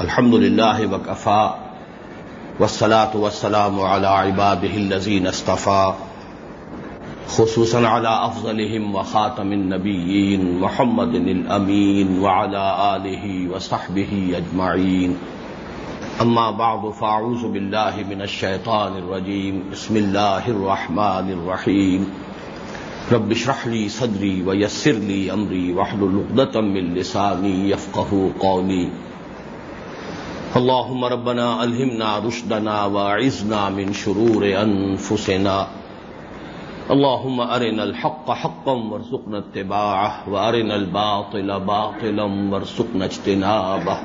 الحمد لله وكفى والصلاة والسلام على عباده الذين اصطفى خصوصا على أفضلهم وخاتم النبيين محمد الأمين وعلى آله وصحبه أجمعين أما بعد فأعوذ بالله من الشيطان الرجيم بسم الله الرحمن الرحيم رب اشرح لي صدري ويسر لي أمري واحلل عقدة من لساني يفقهوا قولي اللهم ربنا ألهمنا رشدنا واعذنا من شرور أنفسنا. اللهم أرنا الحق حقا وارزقنا اتباعه، وأرنا الباطل باطلا وارزقنا اجتنابه.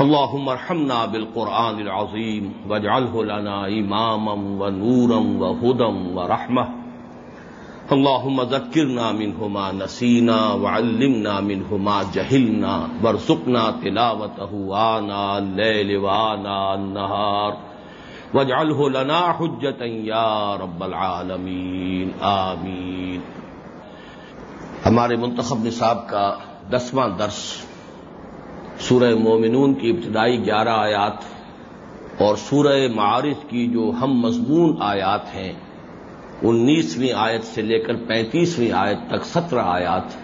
اللهم ارحمنا بالقرآن العظيم، واجعله لنا إماما ونورا وهدى ورحمة. اللهم ذكرنا منه ما نسينا وعلمنا منه ما جهلنا وارزقنا تلاوته آناء الليل وآناء النهار واجعله لنا حجة يا رب العالمين آمين ہمارے منتخب نصاب کا دسواں درس سورہ مومنون کی ابتدائی گیارہ آیات اور سورہ معارف کی جو ہم مضمون آیات ہیں انیسویں آیت سے لے کر پینتیسویں آیت تک سترہ آیات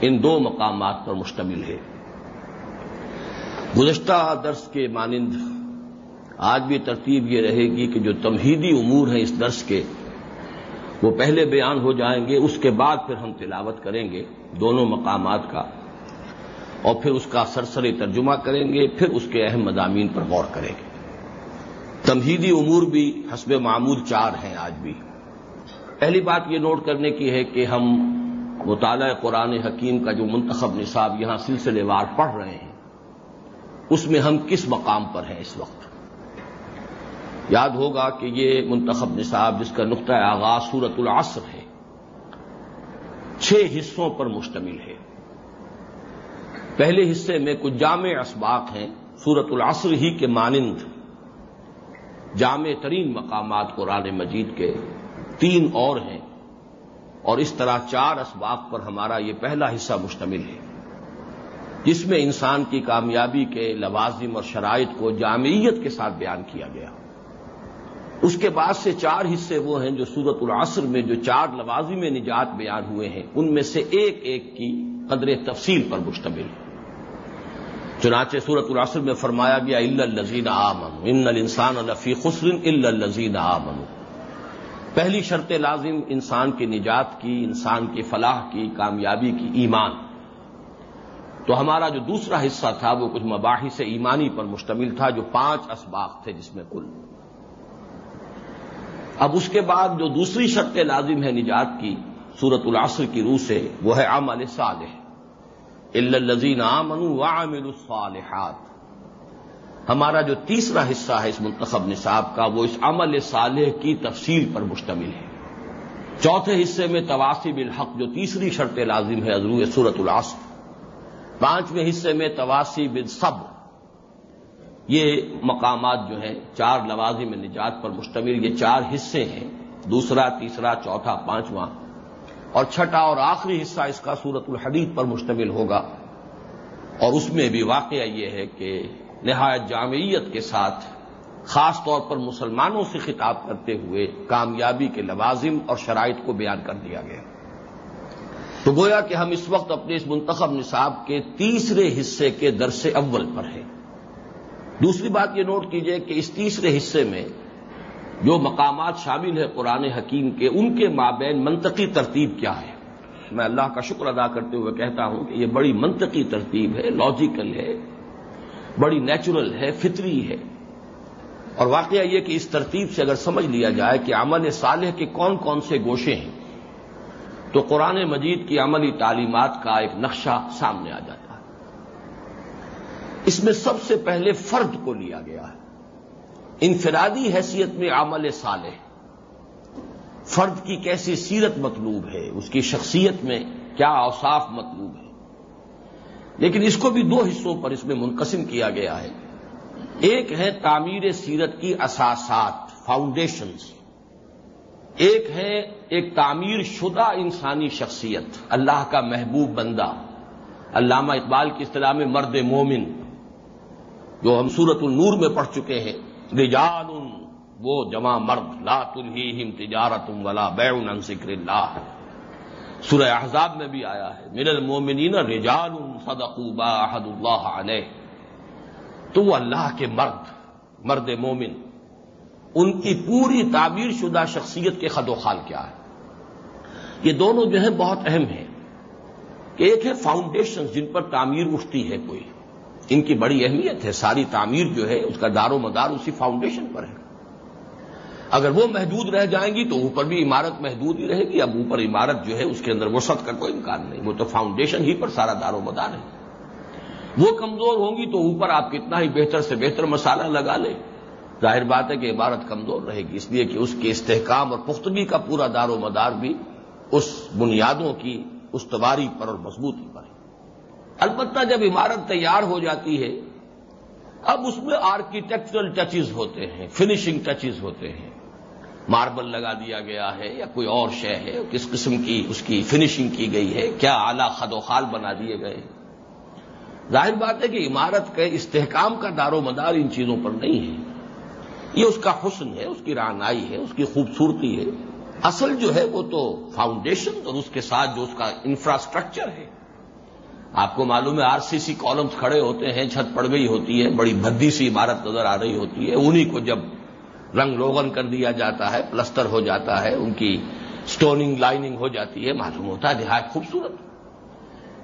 ان دو مقامات پر مشتمل ہے۔ گزشتہ درس کے مانند آج بھی ترتیب یہ رہے گی کہ جو تمہیدی امور ہیں اس درس کے، وہ پہلے بیان ہو جائیں گے، اس کے بعد پھر ہم تلاوت کریں گے دونوں مقامات کا، اور پھر اس کا سرسری ترجمہ کریں گے، پھر اس کے اہم مضامین پر غور کریں گے۔ تمہیدی امور بھی حسب معمول چار ہیں آج بھی۔ پہلی بات یہ نوٹ کرنے کی ہے کہ ہم مطالعہ قرآن حکیم کا جو منتخب نصاب یہاں سلسلے وار پڑھ رہے ہیں، اس میں ہم کس مقام پر ہیں اس وقت؟ یاد ہوگا کہ یہ منتخب نصاب جس کا نقطۂ آغاز سورت العصر ہے، چھ حصوں پر مشتمل ہے۔ پہلے حصے میں کچھ جامع اسباق ہیں سورت العصر ہی کے مانند جامع ترین مقامات قرآن مجید کے تین اور ہیں اور اس طرح چار اسباق پر ہمارا یہ پہلا حصہ مشتمل ہے، جس میں انسان کی کامیابی کے لوازم اور شرائط کو جامعیت کے ساتھ بیان کیا گیا۔ اس کے بعد سے چار حصے وہ ہیں جو سورت العصر میں جو چار لوازم نجات بیان ہوئے ہیں، ان میں سے ایک ایک کی قدر تفصیل پر مشتمل ہے۔ چنانچہ سورت العصر میں فرمایا گیا الزین آمن ان الانسان الفی خسر الزین آمن پہلی شرط لازم انسان کی نجات کی، انسان کی فلاح کی، کامیابی کی ایمان۔ تو ہمارا جو دوسرا حصہ تھا، وہ کچھ مباحث ایمانی پر مشتمل تھا، جو پانچ اسباق تھے جس میں کل۔ اب اس کے بعد جو دوسری شرط لازم ہے نجات کی سورت العصر کی روح سے، وہ ہے عمل صالح۔ الزین آمن وعمل الصالحات۔ ہمارا جو تیسرا حصہ ہے اس منتخب نصاب کا، وہ اس عمل صالح کی تفصیل پر مشتمل ہے۔ چوتھے حصے میں تواسی بالحق جو تیسری شرط لازم ہے عزرو صورت العصر۔ پانچویں حصے میں تواسی بن یہ مقامات جو ہیں، چار لوازم نجات پر مشتمل، یہ چار حصے ہیں۔ دوسرا، تیسرا، چوتھا، پانچواں۔ اور چھٹا اور آخری حصہ اس کا سورت الحدید پر مشتمل ہوگا۔ اور اس میں بھی واقعہ یہ ہے کہ نہایت جامعیت کے ساتھ خاص طور پر مسلمانوں سے خطاب کرتے ہوئے کامیابی کے لوازم اور شرائط کو بیان کر دیا گیا۔ تو گویا کہ ہم اس وقت اپنے اس منتخب نصاب کے تیسرے حصے کے درس اول پر ہیں۔ دوسری بات یہ نوٹ کیجیے کہ اس تیسرے حصے میں جو مقامات شامل ہے قرآن حکیم کے، ان کے مابین منطقی ترتیب کیا ہے۔ میں اللہ کا شکر ادا کرتے ہوئے کہتا ہوں کہ یہ بڑی منطقی ترتیب ہے لاجیکل ہے۔ بڑی نیچرل ہے، فطری ہے۔ اور واقعہ یہ کہ اس ترتیب سے اگر سمجھ لیا جائے کہ عمل صالح کے کون کون سے گوشے ہیں، تو قرآن مجید کی عملی تعلیمات کا ایک نقشہ سامنے آ جاتا ہے۔ اس میں سب سے پہلے فرد کو لیا گیا ہے۔ انفرادی حیثیت میں عمل صالح۔ فرد کی کیسی سیرت مطلوب ہے، اس کی شخصیت میں کیا اوصاف مطلوب ہے لیکن اس کو بھی دو حصوں پر اس میں منقسم کیا گیا ہے۔ ایک ہے تعمیر سیرت کی اساسات فاؤنڈیشنز ایک ہے ایک تعمیر شدہ انسانی شخصیت، اللہ کا محبوب بندہ۔ علامہ اقبال کی اصطلاح میں مرد مومن، جو ہم سورت النور میں پڑھ چکے ہیں۔ رجال، وہ جمع مرد، لا تلہیہم تجارت ولا بیع عن ذکر اللہ۔ سورہ احزاب میں بھی آیا ہے۔ من المومنین رجال صدقوا با احد اللہ علیہ تو وہ اللہ کے مرد مرد مومن، ان کی پوری تعبیر شدہ شخصیت کے خد و خال کیا ہے؟ یہ دونوں جو ہے بہت اہم ہیں۔ کہ ایک ہے فاؤنڈیشن جن پر تعمیر اٹھتی ہے کوئی۔ ان کی بڑی اہمیت ہے۔ ساری تعمیر جو ہے اس کا دار و مدار اسی فاؤنڈیشن پر ہے۔ اگر وہ محدود رہ جائیں گی تو اوپر بھی عمارت محدود ہی رہے گی، اب اوپر عمارت جو ہے اس کے اندر وسط کا کوئی امکان نہیں۔ وہ تو فاؤنڈیشن ہی پر سارا دار و مدار ہے۔ وہ کمزور ہوں گی تو اوپر آپ کتنا ہی بہتر سے بہتر مسالہ لگا لیں۔ ظاہر بات ہے کہ عمارت کمزور رہے گی، اس لیے کہ اس کے استحکام اور پختگی کا پورا دار و مدار بھی اس بنیادوں کی استواری پر اور مضبوطی پر ہے۔ البتہ جب عمارت تیار ہو جاتی ہے، اب اس میں آرکیٹیکچرل ٹچز ہوتے ہیں فنیشنگ ٹچز ہوتے ہیں۔ ماربل لگا دیا گیا ہے یا کوئی اور شے ہے؟ کس قسم کی اس کی فنیشنگ کی گئی ہے؟ کیا اعلی خد و خال بنا دیے گئے ظاہر بات ہے کہ عمارت کے استحکام کا دار و مدار ان چیزوں پر نہیں ہے۔ یہ اس کا حسن ہے، اس کی رانائی ہے، اس کی خوبصورتی ہے۔ اصل جو ہے وہ تو فاؤنڈیشن اور اس کے ساتھ جو اس کا انفراسٹرکچر ہے۔ آپ کو معلوم ہے آر سی سی کالمس کھڑے ہوتے ہیں، چھت پڑ گئی ہوتی ہے، بڑی بھدی سی عمارت نظر آ رہی ہوتی ہے۔ انہی کو جب رنگ روغن کر دیا جاتا ہے پلستر ہو جاتا ہے، ان کی سٹوننگ لائننگ ہو جاتی ہے، معلوم ہوتا ہے، نہایت خوبصورت۔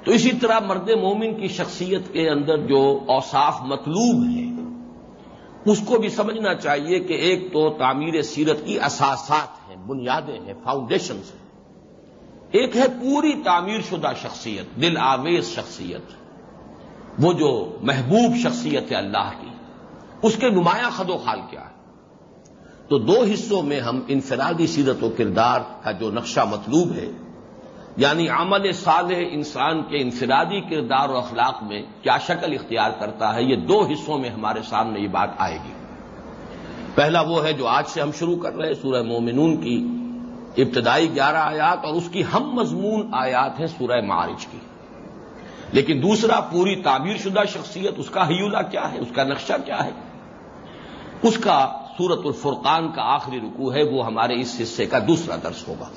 تو اسی طرح مرد مومن کی شخصیت کے اندر جو اوصاف مطلوب ہیں، اس کو بھی سمجھنا چاہیے کہ ایک تو تعمیر سیرت کی اساسات ہیں، بنیادیں ہیں فاؤنڈیشنز ہیں۔ ایک ہے پوری تعمیر شدہ شخصیت، دل آویز شخصیت، وہ جو محبوب شخصیت ہے اللہ کی۔ اس کے نمایاں خد و خال کیا ہے؟ تو دو حصوں میں ہم انفرادی سیرت و کردار کا جو نقشہ مطلوب ہے۔ یعنی عمل صالح انسان کے انفرادی کردار و اخلاق میں کیا شکل اختیار کرتا ہے، یہ دو حصوں میں ہمارے سامنے یہ بات آئے گی۔ پہلا وہ ہے جو آج سے ہم شروع کر رہے ہیں، سورہ مومنون کی ابتدائی گیارہ آیات اور اس کی ہم مضمون آیات ہیں سورہ معارج کی۔ لیکن دوسرا پوری تعبیر شدہ شخصیت، اس کا حیولہ کیا ہے؟ اس کا نقشہ کیا ہے؟ اس کا سورت الفرقان کا آخری رکوع ہے، وہ ہمارے اس حصے کا دوسرا درس ہوگا۔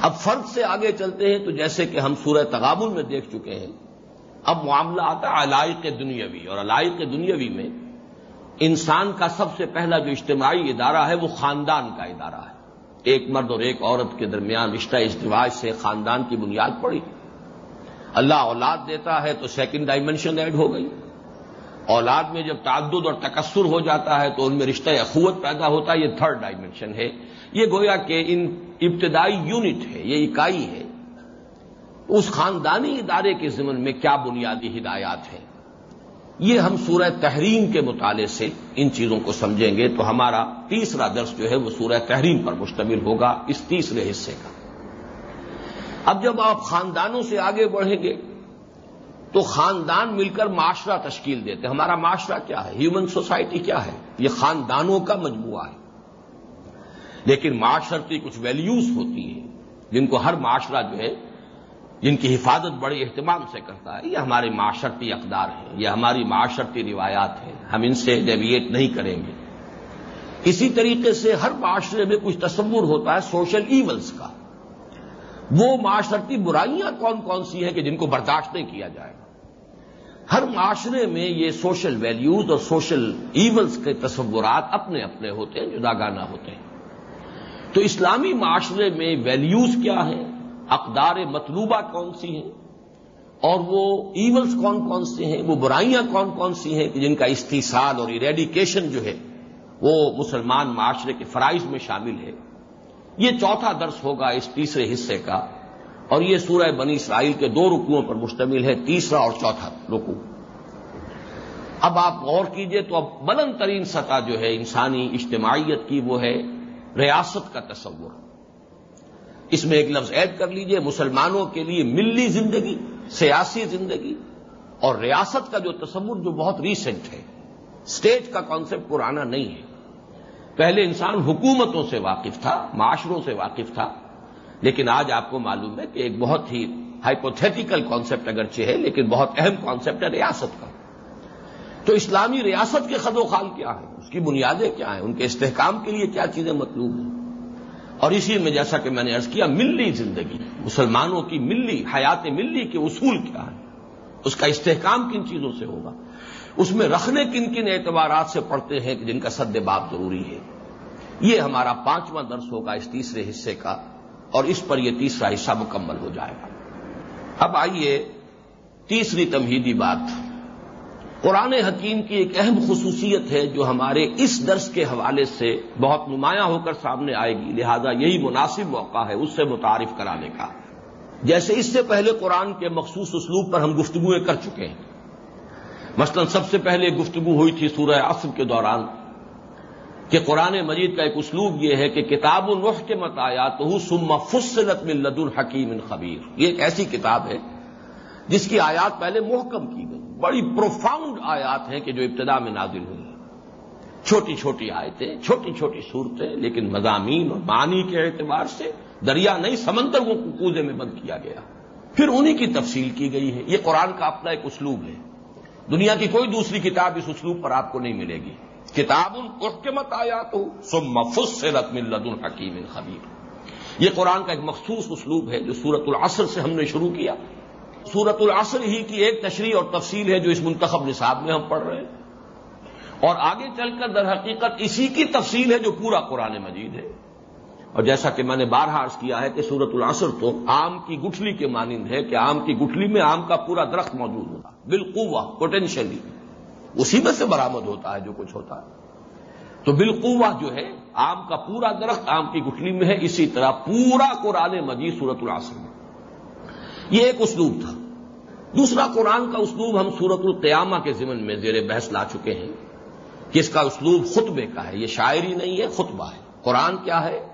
اب فرد سے آگے چلتے ہیں تو جیسے کہ ہم سورہ تغابل میں دیکھ چکے ہیں۔ اب معاملہ آتا ہے علائق دنیاوی، اور علائق دنیاوی میں انسان کا سب سے پہلا جو اجتماعی ادارہ ہے، وہ خاندان کا ادارہ ہے۔ ایک مرد اور ایک عورت کے درمیان رشتہ اجتواج سے خاندان کی بنیاد پڑی۔ اللہ اولاد دیتا ہے تو سیکنڈ ڈائمنشن ایڈ ہو گئی۔ اولاد میں جب تعدد اور تکسر ہو جاتا ہے تو ان میں رشتہ اخوت پیدا ہوتا ہے، یہ تھرڈ ڈائمنشن ہے۔ یہ گویا کہ ان ابتدائی یونٹ ہے، یہ اکائی ہے۔ اس خاندانی ادارے کے ضمن میں کیا بنیادی ہدایات ہیں؟ یہ ہم سورہ تحریم کے مطالعے سے ان چیزوں کو سمجھیں گے۔ تو ہمارا تیسرا درس جو ہے وہ سورہ تحریم پر مشتمل ہوگا، اس تیسرے حصے کا۔ اب جب آپ خاندانوں سے آگے بڑھیں گے تو خاندان مل کر معاشرہ تشکیل دیتے ہمارا معاشرہ کیا ہے؟ ہیومن سوسائٹی کیا ہے؟ یہ خاندانوں کا مجموعہ ہے۔ لیکن معاشرتی کچھ ویلیوز ہوتی ہیں، جن کو ہر معاشرہ جو ہے، جن کی حفاظت بڑے اہتمام سے کرتا ہے، یہ ہمارے معاشرتی اقدار ہیں، یہ ہماری معاشرتی روایات ہیں۔ ہم ان سے ڈیویٹ نہیں کریں گے۔ اسی طریقے سے ہر معاشرے میں کچھ تصور ہوتا ہے سوشل ایونس کا۔ وہ معاشرتی برائیاں کون کون سی ہیں کہ جن کو برداشت نہیں کیا جائے؟ ہر معاشرے میں یہ سوشل ویلیوز اور سوشل ایونس کے تصورات اپنے اپنے ہوتے ہیں جدا گانا ہوتے ہیں۔ تو اسلامی معاشرے میں ویلیوز کیا ہیں؟ اقدار مطلوبہ کون سی ہیں؟ اور وہ ایونس کون کون سے ہیں؟ وہ برائیاں کون کون سی ہیں کہ جن کا استحصال اور ایریڈیکیشن جو ہے، وہ مسلمان معاشرے کے فرائض میں شامل ہے؟ یہ چوتھا درس ہوگا اس تیسرے حصے کا۔ اور یہ سورہ بنی اسرائیل کے دو رکوؤں پر مشتمل ہے، تیسرا اور چوتھا رکو اب آپ غور کیجیے تو اب بلند ترین سطح جو ہے انسانی اجتماعیت کی وہ ہے ریاست کا تصور۔ اس میں ایک لفظ ایڈ کر لیجیے، مسلمانوں کے لیے ملی زندگی، سیاسی زندگی اور ریاست کا جو تصور جو بہت ریسنٹ ہے۔ اسٹیٹ کا کانسیپٹ پرانا نہیں ہے۔ پہلے انسان حکومتوں سے واقف تھا، معاشروں سے واقف تھا۔ لیکن آج آپ کو معلوم ہے کہ ایک بہت ہی ہائپوتھیٹیکل کانسیپٹ اگرچہ ہے لیکن بہت اہم کانسیپٹ ہے ریاست کا۔ تو اسلامی ریاست کے خد و خال کیا ہیں؟ اس کی بنیادیں کیا ہیں؟ ان کے استحکام کے لیے کیا چیزیں مطلوب ہیں؟ اور اسی میں جیسا کہ میں نے ارض کیا، ملی زندگی، مسلمانوں کی ملی، حیات ملی کے اصول کیا ہیں؟ اس کا استحکام کن چیزوں سے ہوگا؟ اس میں رکھنے کن کن اعتبارات سے پڑھتے ہیں جن کا سد باب ضروری ہے؟ یہ ہمارا پانچواں درس ہوگا اس تیسرے حصے کا۔ اور اس پر یہ تیسرا حصہ مکمل ہو جائے گا۔ اب آئیے تیسری تمہیدی بات۔ قرآن حکیم کی ایک اہم خصوصیت ہے جو ہمارے اس درس کے حوالے سے بہت نمایاں ہو کر سامنے آئے گی، لہذا یہی مناسب موقع ہے اس سے متعارف کرانے کا۔ جیسے اس سے پہلے قرآن کے مخصوص اسلوب پر ہم گفتگویں کر چکے ہیں۔ مثلا سب سے پہلے گفتگو ہوئی تھی سورہ عصر کے دوران۔ کہ قرآن مجید کا ایک اسلوب یہ ہے کہ کتاب الرخ کے مت آیا تو سما فصلت من لد الحکیم خبیر۔ یہ ایک ایسی کتاب ہے جس کی آیات پہلے محکم کی گئی۔ بڑی پروفاؤنڈ آیات ہیں کہ جو ابتدا میں نازل ہوئی۔ چھوٹی چھوٹی آیتیں، چھوٹی چھوٹی صورتیں، لیکن مضامین اور معنی کے اعتبار سے دریا نہیں سمندر کو کوزے میں بند کیا گیا۔ پھر انہی کی تفصیل کی گئی ہے۔ یہ قرآن کا اپنا ایک اسلوب ہے۔ دنیا کی کوئی دوسری کتاب اس اسلوب پر آپ کو نہیں ملے گی۔ کتاب الحکمت آیا تو سم مفس سے رتم الد الحکیم خبیر۔ یہ قرآن کا ایک مخصوص اسلوب ہے جو سورت العصر سے ہم نے شروع کیا۔ سورت العصر ہی کی ایک تشریح اور تفصیل ہے جو اس منتخب نصاب میں ہم پڑھ رہے ہیں۔ اور آگے چل کر در حقیقت اسی کی تفصیل ہے جو پورا قرآن مجید ہے۔ اور جیسا کہ میں نے بارہ عرض کیا ہے کہ سورت العصر تو آم کی گٹھلی کے مانند ہے کہ آم کی گٹھلی میں آم کا پورا درخت موجود ہوگا۔ بالقوا پوٹینشلی اسی میں سے برامد ہوتا ہے جو کچھ ہوتا ہے۔ تو بالقوا جو ہے، آم کا پورا درخت آم کی گٹھلی میں ہے، اسی طرح پورا قرآن مجید سورت العصر میں۔ یہ ایک اسلوب تھا۔ دوسرا، قرآن کا اسلوب ہم سورت القیامہ کے ضمن میں زیر بحث لا چکے ہیں کہ اس کا اسلوب خطبے کا ہے۔ یہ شاعری نہیں ہے، خطبہ ہے۔ قرآن کیا ہے؟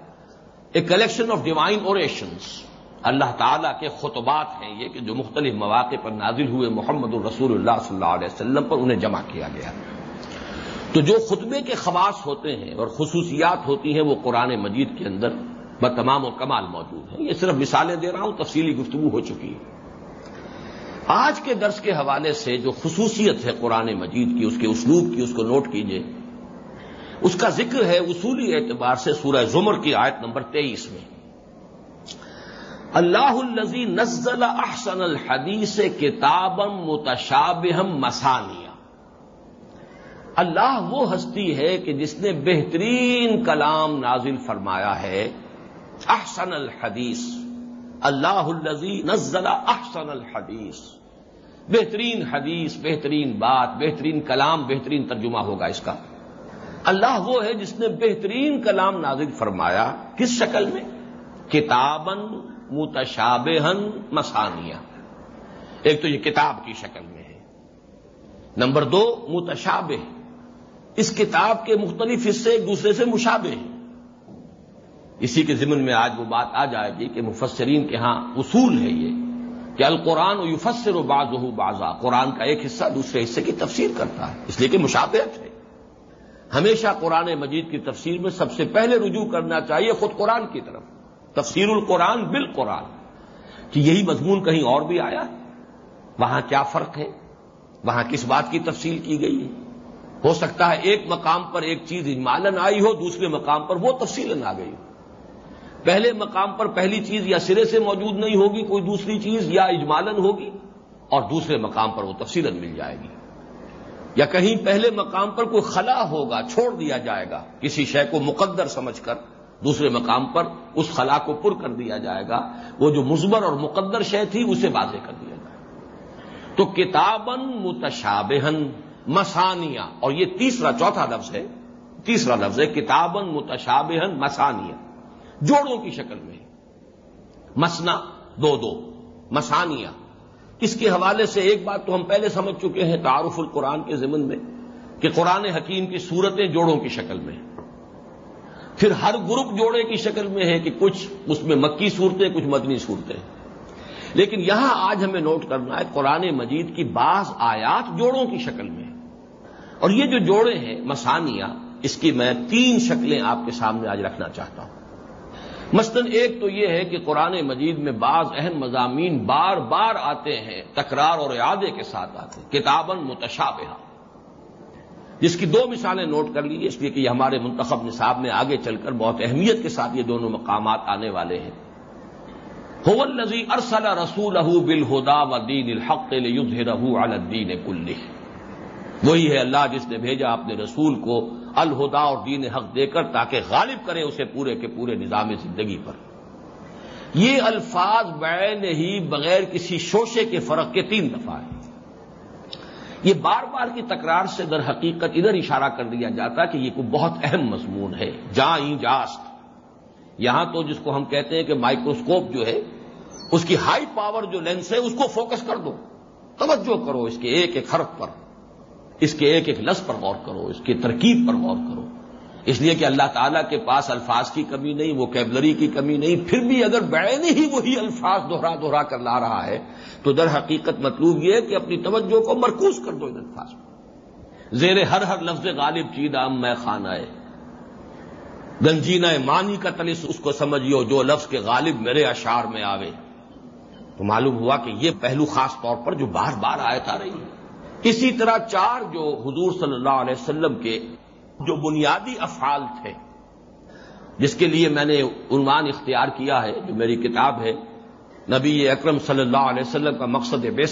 A collection of divine orations اللہ تعالیٰ کے خطبات ہیں یہ کہ جو مختلف مواقع پر نازل ہوئے محمد الرسول اللہ صلی اللہ علیہ وسلم پر انہیں جمع کیا گیا۔ تو جو خطبے کے خواص ہوتے ہیں اور خصوصیات ہوتی ہیں وہ قرآن مجید کے اندر بتمام و کمال موجود ہیں۔ یہ صرف مثالیں دے رہا ہوں، تفصیلی گفتگو ہو چکی ہے۔ آج کے درس کے حوالے سے جو خصوصیت ہے قرآن مجید کی، اس کے اسلوب کی، اس کو نوٹ کیجیے اس کا ذکر ہے اصولی اعتبار سے سورہ زمر کی آیت نمبر تیئیس میں۔ اللہ الزی نزل احسن الحدیث کتابم متشابہم مسانیہ۔ اللہ وہ ہستی ہے کہ جس نے بہترین کلام نازل فرمایا ہے۔ احسن الحدیث۔ اللہ الزی نزل احسن الحدیث۔ بہترین حدیث، بہترین بات، بہترین کلام، بہترین ترجمہ ہوگا اس کا۔ اللہ وہ ہے جس نے بہترین کلام نازل فرمایا۔ کس شکل میں؟ کتابن متشابہن مسانیہ۔ ایک تو یہ کتاب کی شکل میں ہے۔ نمبر دو، متشابہ۔ اس کتاب کے مختلف حصے ایک دوسرے سے مشابہ ہیں۔ اسی کے ضمن میں آج وہ بات آ جائے گی کہ مفسرین کے ہاں اصول ہے یہ کہ القرآن و یفسر و باز بازا قرآن کا ایک حصہ دوسرے حصے کی تفسیر کرتا ہے۔ اس لیے کہ مشابہت ہے۔ ہمیشہ قرآن مجید کی تفسیر میں سب سے پہلے رجوع کرنا چاہیے خود قرآن کی طرف۔ تفسیر القرآن بالقرآن کہ یہی مضمون کہیں اور بھی آیا؟ وہاں کیا فرق ہے؟ وہاں کس بات کی تفصیل کی گئی ہے؟ ہو سکتا ہے ایک مقام پر ایک چیز اجمالن آئی ہو، دوسرے مقام پر وہ تفصیل آ گئی ہو۔ پہلے مقام پر پہلی چیز یا سرے سے موجود نہیں ہوگی کوئی دوسری چیز یا اجمالن ہوگی اور دوسرے مقام پر وہ تفصیل مل جائے گی۔ یا کہیں پہلے مقام پر کوئی خلا ہوگا، چھوڑ دیا جائے گا، کسی شے کو مقدر سمجھ کر۔ دوسرے مقام پر اس خلا کو پر کر دیا جائے گا۔ وہ جو مزبر اور مقدر شے تھی، اسے واضح کر دیا جائے۔ گا تو کتابن متشابہن مسانیہ اور یہ تیسرا، چوتھا لفظ ہے، تیسرا لفظ ہے کتابن متشابہن مسانیہ جوڑوں کی شکل میں۔ مسنا دو دو مسانیہ اس کے حوالے سے ایک بات تو ہم پہلے سمجھ چکے ہیں تعارف القرآن کے ضمن میں، کہ قرآن حکیم کی صورتیں جوڑوں کی شکل میں پھر ہر گروپ جوڑے کی شکل میں ہے کہ کچھ اس میں مکی صورتیں، کچھ مدنی صورتیں۔ لیکن یہاں آج ہمیں نوٹ کرنا ہے، قرآن مجید کی بعض آیات جوڑوں کی شکل میں۔ اور یہ جو جوڑے ہیں، مسانیہ، اس کی میں تین شکلیں آپ کے سامنے آج رکھنا چاہتا ہوں۔ مثلاً ایک تو یہ ہے کہ قرآن مجید میں بعض اہم مضامین بار بار آتے ہیں، تکرار اور اعادے کے ساتھ آتے ہیں کتابن متشابہ جس کی دو مثالیں نوٹ کر لیجیے اس لیے کہ یہ ہمارے منتخب نصاب میں آگے چل کر بہت اہمیت کے ساتھ یہ دونوں مقامات آنے والے ہیں۔ الزی ارسل رسول بل ہدا و دین الحق رہ الدین کل وہی ہے اللہ جس نے بھیجا اپنے رسول کو الہدا اور دین حق دے کر تاکہ غالب کرے اسے پورے کے پورے نظام زندگی پر۔ یہ الفاظ بین ہی بغیر کسی شوشے کے فرق کے تین دفعہ ہیں۔ یہ بار بار کی تکرار سے در حقیقت ادھر اشارہ کر دیا جاتا کہ یہ کوئی بہت اہم مضمون ہے۔ جائیں جاست۔ یہاں تو جس کو ہم کہتے ہیں کہ مائکروسکوپ جو ہے، اس کی ہائی پاور جو لینس ہے، اس کو فوکس کر دو۔ توجہ کرو اس کے ایک ایک حرف پر۔ اس کے ایک ایک لفظ پر غور کرو، اس کی ترکیب پر غور کرو۔ اس لیے کہ اللہ تعالیٰ کے پاس الفاظ کی کمی نہیں وہ کیبلری کی کمی نہیں، پھر بھی اگر بین ہی وہی الفاظ دوہرا دوہرا کر لا رہا ہے، تو در حقیقت مطلوب یہ ہے کہ اپنی توجہ کو مرکوز کر دو ان الفاظ میں زیر ہر ہر لفظ غالب چیدام میں خانہ ہے۔ گنجینہ مانی کا تلس اس کو سمجھیو جو لفظ کے غالب میرے اشار میں آوے۔ تو معلوم ہوا کہ یہ پہلو خاص طور پر جو بار بار آیت آ رہی ہے۔ اسی طرح چار جو حضور صلی اللہ علیہ وسلم کے جو بنیادی افعال تھے، جس کے لیے میں نے عنوان اختیار کیا ہے، جو میری کتاب ہے، نبی اکرم صلی اللہ علیہ وسلم کا مقصد بے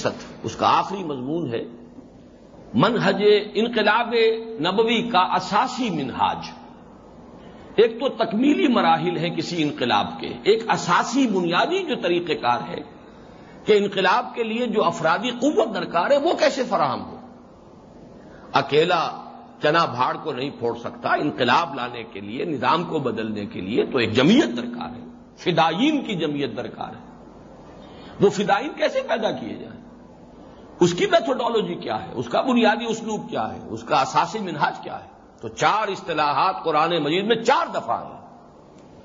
اس کا آخری مضمون ہے، منہج انقلاب نبوی کا اساسی منہاج۔ ایک تو تکمیلی مراحل ہیں کسی انقلاب کے، ایک اساسی بنیادی جو طریقہ کار ہے کہ انقلاب کے لیے جو افرادی قوت درکار ہے، وہ کیسے فراہم ہو؟ اکیلا چنا بھاڑ کو نہیں پھوڑ سکتا انقلاب لانے کے لیے، نظام کو بدلنے کے لیے، تو ایک جمعیت درکار ہے۔ فدائین کی جمعیت درکار ہے۔ وہ فدائین کیسے پیدا کیے جائیں؟ اس کی میتھوڈالوجی کیا ہے؟ اس کا بنیادی اسلوب کیا ہے؟ اس کا اساسی منہاج کیا ہے؟ تو چار اصطلاحات قرآن مجید میں چار دفعہ ہیں۔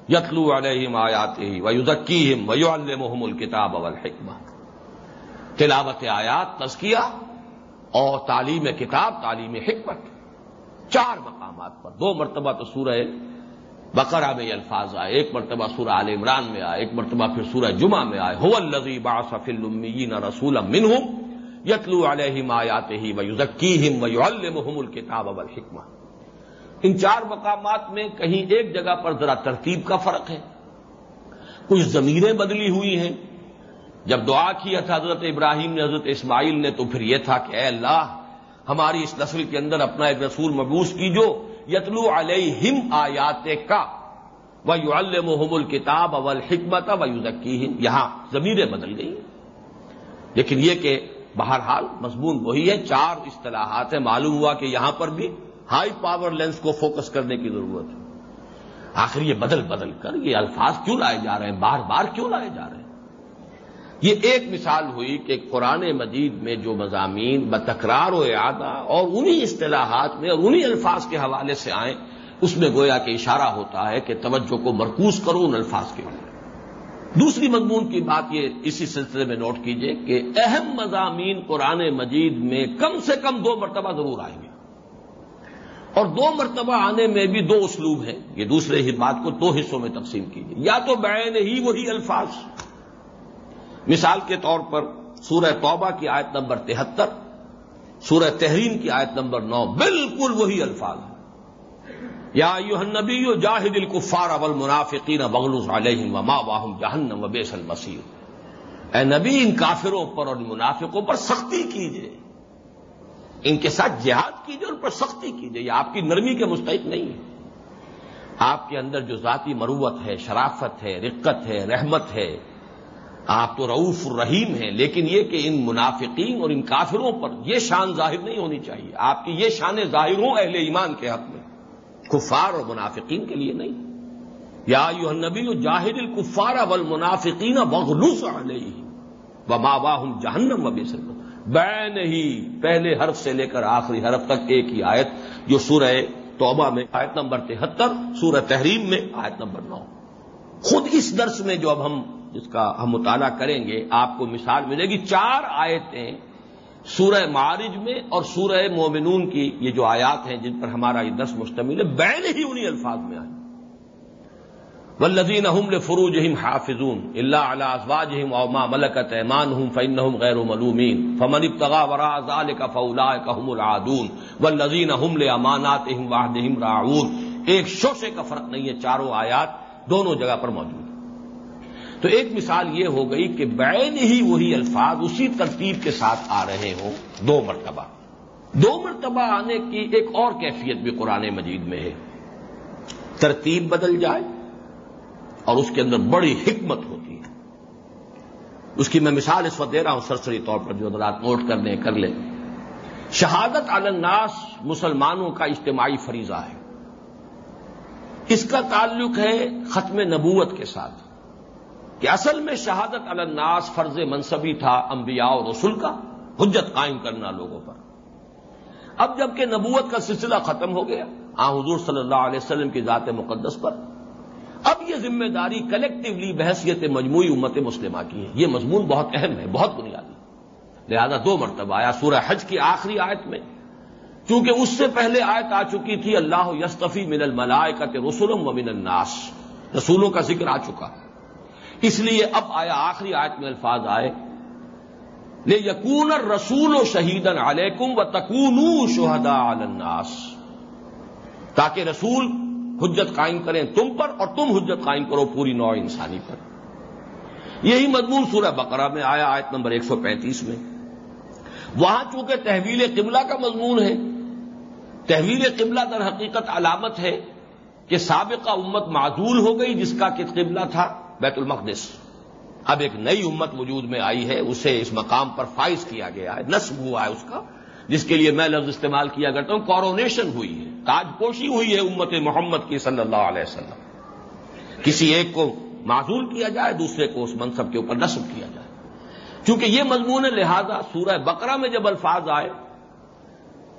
یتلو علیہم آیات ہی ویزکیم ویعلمہم الکتاب والحکمہ۔ تلاوت آیات، تزکیہ اور تعلیم کتاب، تعلیم حکمت۔ چار مقامات پر۔ دو مرتبہ تو سورہ بقرہ میں یہ الفاظ آئے، ایک مرتبہ سورہ عال عمران میں آئے، ایک مرتبہ پھر سورہ جمعہ میں آئے۔ ہو الزی باصف المیین رسول منہم یتلو علیہم آیات ہی ویزکیہم ویعلمہم الکتاب والحکمہ ان چار مقامات میں کہیں ایک جگہ پر ذرا ترتیب کا فرق ہے۔ کچھ زمینیں بدلی ہوئی ہیں۔ جب دعا کی تھا حضرت ابراہیم نے، حضرت اسماعیل نے، تو پھر یہ تھا کہ اے اللہ ہماری اس نسل کے اندر اپنا ایک رسول مبوس کی جو یتلو علیہم آیات کا و یو الکتاب اول حکمت و یوزکی یہاں زمینیں بدل گئی لیکن یہ کہ بہرحال مضمون وہی ہے، چار اصطلاحات ہیں۔ معلوم ہوا کہ یہاں پر بھی ہائی پاور لینس کو فوکس کرنے کی ضرورت ہے۔ آخر یہ بدل بدل کر یہ الفاظ کیوں لائے جا رہے ہیں؟ بار بار کیوں لائے جا رہے ہیں؟ یہ ایک مثال ہوئی کہ قرآن مجید میں جو مضامین بتکرار و اعادہ اور انہی اصطلاحات میں اور انہی الفاظ کے حوالے سے آئیں، اس میں گویا کہ اشارہ ہوتا ہے کہ توجہ کو مرکوز کرو ان الفاظ کے لیے۔ دوسری مضمون کی بات یہ اسی سلسلے میں نوٹ کیجیے کہ اہم مضامین قرآن مجید میں کم سے کم دو مرتبہ ضرور آئیں گے۔ اور دو مرتبہ آنے میں بھی دو اسلوب ہیں۔ یہ دوسرے ہی بات کو دو حصوں میں تقسیم کیجیے یا تو بین ہی وہی الفاظ مثال کے طور پر سورہ توبہ کی آیت نمبر تہتر، سورہ تحریم کی آیت نمبر نو، بالکل وہی الفاظ یا یو نبی جاہد الکفار اول منافقین بغل علیہم وما واہم جہنم و بیس المسیر اے نبی، ان کافروں پر اور منافقوں پر سختی کیجیے ان کے ساتھ جہاد کیجیے ان پر سختی کیجیے یہ آپ کی نرمی کے مستحق نہیں ہے آپ کے اندر جو ذاتی مروت ہے، شرافت ہے، رقت ہے، رحمت ہے آپ تو رعوف الرحیم ہیں، لیکن یہ کہ ان منافقین اور ان کافروں پر یہ شان ظاہر نہیں ہونی چاہیے۔ آپ کی یہ شان ظاہر ہوں اہل ایمان کے حق میں۔ کفار اور منافقین کے لیے نہیں۔ یا یو نبی جاہد الکفار اول منافقین بغلوس علیہ و ماں واہم جہنم و بے بین ہی پہلے حرف سے لے کر آخری حرف تک ایک ہی آیت، جو سورہ توبہ میں، آیت نمبر تہتر، سورہ تحریم میں، آیت نمبر نو۔ خود اس درس میں جو اب ہم جس کا ہم مطالعہ کریں گے، آپ کو مثال ملے گی چار آیتیں سورہ معارج میں اور سورہ مومنون کی یہ جو آیات ہیں جن پر ہمارا یہ دس مشتمل ہے، بین ہی انہیں الفاظ میں آئے۔ ولزین احمل فروج اہم حافظون اللہ علیہ ازواج اہم اوما ملکت ایمان ہوں فن غیر ملومین فمن ابتغا ورا ذال کا فولا کہم العادون۔ ولزین احمل امانات اہم واحد راعون۔ ایک شوشے کا فرق نہیں ہے، چاروں آیات دونوں جگہ پر موجود تو ایک مثال یہ ہو گئی کہ بین ہی وہی الفاظ اسی ترتیب کے ساتھ آ رہے ہوں۔ دو مرتبہ۔ دو مرتبہ آنے کی ایک اور کیفیت بھی قرآن مجید میں ہے۔ ترتیب بدل جائے اور اس کے اندر بڑی حکمت ہوتی ہے۔ اس کی میں مثال اس وقت دے رہا ہوں، سرسری طور پر جو رات نوٹ کر لیں کر لیں۔ شہادت الناس مسلمانوں کا اجتماعی فریضہ ہے۔ اس کا تعلق ہے ختم نبوت کے ساتھ۔ کہ اصل میں شہادت الناس فرض منصبی تھا انبیاء اور رسول کا، حجت قائم کرنا لوگوں پر۔ اب جبکہ نبوت کا سلسلہ ختم ہو گیا، آ حضور صلی اللہ علیہ وسلم کی ذات مقدس پر۔ اب یہ ذمہ داری کلیکٹولی بحثیت مجموعی امت مسلمہ کی ہے۔ یہ مضمون بہت اہم ہے، بہت بنیادی۔ لہذا دو مرتبہ آیا سورہ حج کی آخری آیت میں۔ چونکہ اس سے پہلے آیت آ چکی تھی، اللہ یستفی من الملائکت رسولم و من الناس۔ رسولوں کا ذکر آ چکا۔ ہے اس لیے اب آیا آخری آیت میں الفاظ آئے لے یقون رسول و شہیدن علیکم و تکون شہدا الناس۔ تاکہ رسول حجت قائم کریں تم پر اور تم حجت قائم کرو پوری نو انسانی پر۔ یہی مضمون سورہ بقرہ میں آیا آیت نمبر ایک سو پینتیس میں۔ وہاں چونکہ تحویل قبلہ کا مضمون ہے، تحویل قبلہ در حقیقت علامت ہے کہ سابقہ امت معذول ہو گئی جس کا کہ قبلہ تھا۔ بیت المقدس۔ اب ایک نئی امت وجود میں آئی ہے، اسے اس مقام پر فائز کیا گیا ہے، نصب ہوا ہے اس کا، جس کے لیے میں لفظ استعمال کیا کرتا ہوں، کورونیشن ہوئی ہے، تاج پوشی ہوئی ہے امت محمد کی صلی اللہ علیہ وسلم۔ کسی ایک کو معذول کیا جائے، دوسرے کو اس منصب کے اوپر نصب کیا جائے۔ چونکہ یہ مضمون لہذا سورہ بقرہ میں جب الفاظ آئے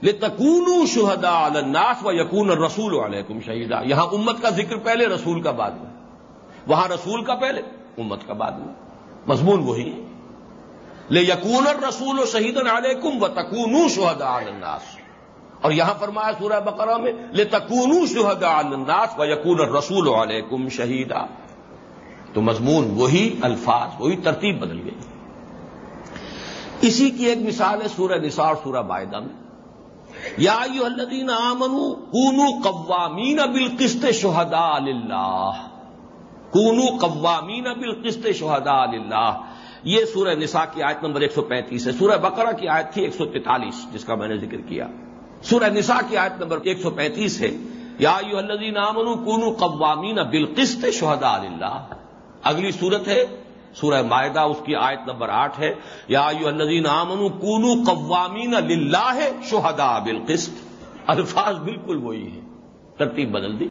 لے تکون شہدا الناس و یقون رسول علیکم شہیدہ یہاں امت کا ذکر پہلے رسول کا بعد میں۔ وہاں رسول کا پہلے، امت کا بعد میں۔ مضمون وہی ہے۔ لے یقون رسول و شہید علیکم و تکون شہدا الناس۔ اور یہاں فرمایا سورہ بقرہ میں لے تکون شہدا الناس و یقون رسول علیکم شہیدا تو مضمون وہی الفاظ، وہی ترتیب بدل گئی۔ اسی کی ایک مثال ہے سورہ نثار سورہ باعدہ میں۔ یا الذین آمنو کونو قوامین بالقسط شہداء للہ۔ کونو قوامین بالقسط شہداء للہ۔ یہ سورہ نساء کی آیت نمبر 135 ہے۔ سورہ بقرہ کی آیت تھی 143 جس کا میں نے ذکر کیا۔ سورہ نساء کی آیت نمبر 135 ہے۔ یا یو الذین آمنو کونو قوامین بالقسط شہداء للہ۔ اگلی صورت ہے، سورہ معدہ اس کی آیت نمبر آٹھ ہے۔ یا یو الذین آمنو کونو قوامین للہ شہداء بالقسط۔ الفاظ بالکل وہی ہے ترتیب بدل دی۔